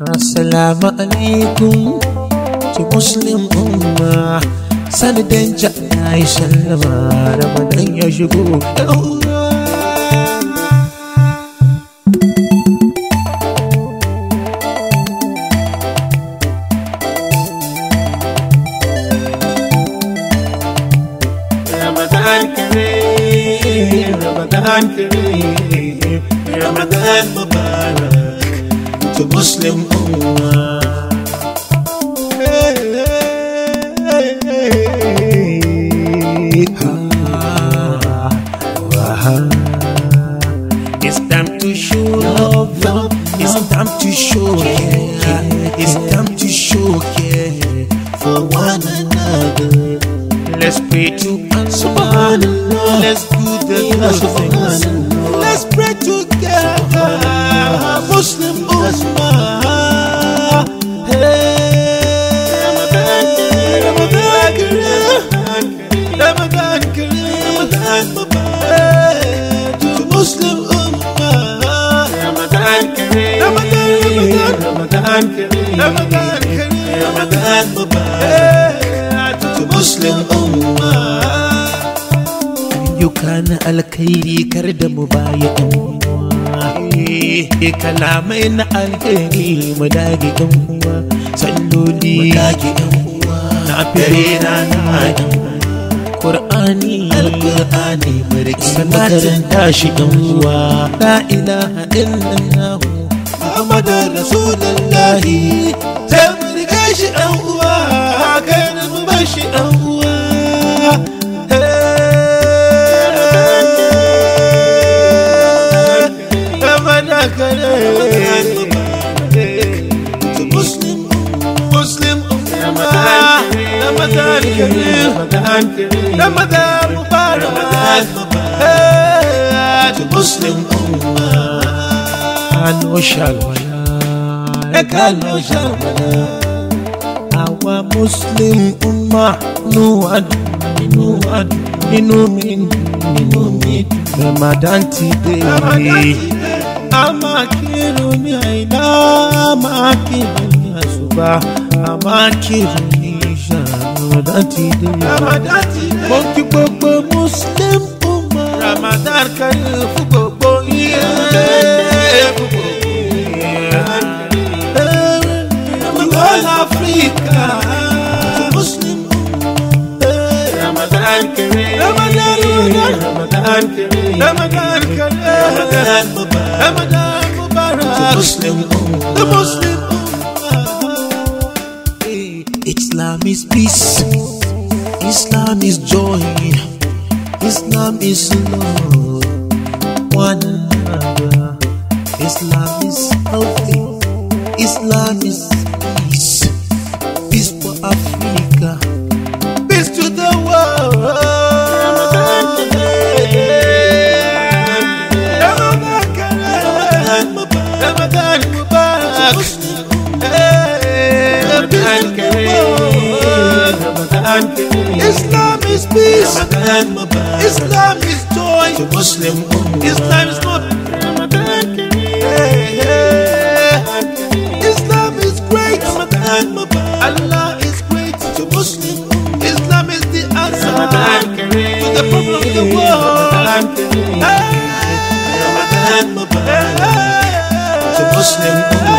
Assalamu alaikum to Muslim umma sani danja na yi sallama Ramadan ya shigo Ramadan Kareem, Ramadan Kareem, Ramadan Mubarak to Muslim Ummah. Ah, ah. It's time to show love, love. It's time to show care. It's time to show care for one another. Let's pray to Subhanallah. Let's do the good things. Let's pray together. رمضان كريم رمضان كريم رمضان مبارك مسلم أمة يكان الكيري كرد مبايع كلامين الكيري مداجي أمة صلوا لي مداجي أمة نعبرين عن عدم alkur'ani alkur'ani barki makaranta shi dan uwa. La ilaha illallah Muhammadur rasulullahi. Sai mu shi dan uwa kan mu bashi dan uwa. Kamar da رمضان كريم رمضان كريم رمضان مبارك رمضان مبارك مسلم أمة كانوش الولاء كانوش الولاء àwa muslim umma inú wa inu inú wa dùn inú mi dùn. Inú mi ramadan ti dé. Rí. a máa kírun ní àìlá a máa kírun ní àṣùbà a máa kírun ní. Ramadan ti dé. Mo kí gbogbo Muslim Ummah. Ramadan Kareem fún gbogbo iye. Fún gbogbo iye. All Africa. Muslim Ramadan Kareem Ramadan Ramadan Ramadan Ramadan Mubarak Ramadan Mubarak Muslim Muslim Islam is peace Islam is joy Islam is love One another Islam is healthy Islam is peace Peace for Africa peace to the world. Is peace. Islam is joy. To Muslim Islam is not. Hey, hey. Islam is great. Allah is great. To Muslim Islam is the answer to the problem of the world. Hey, hey. To Muslim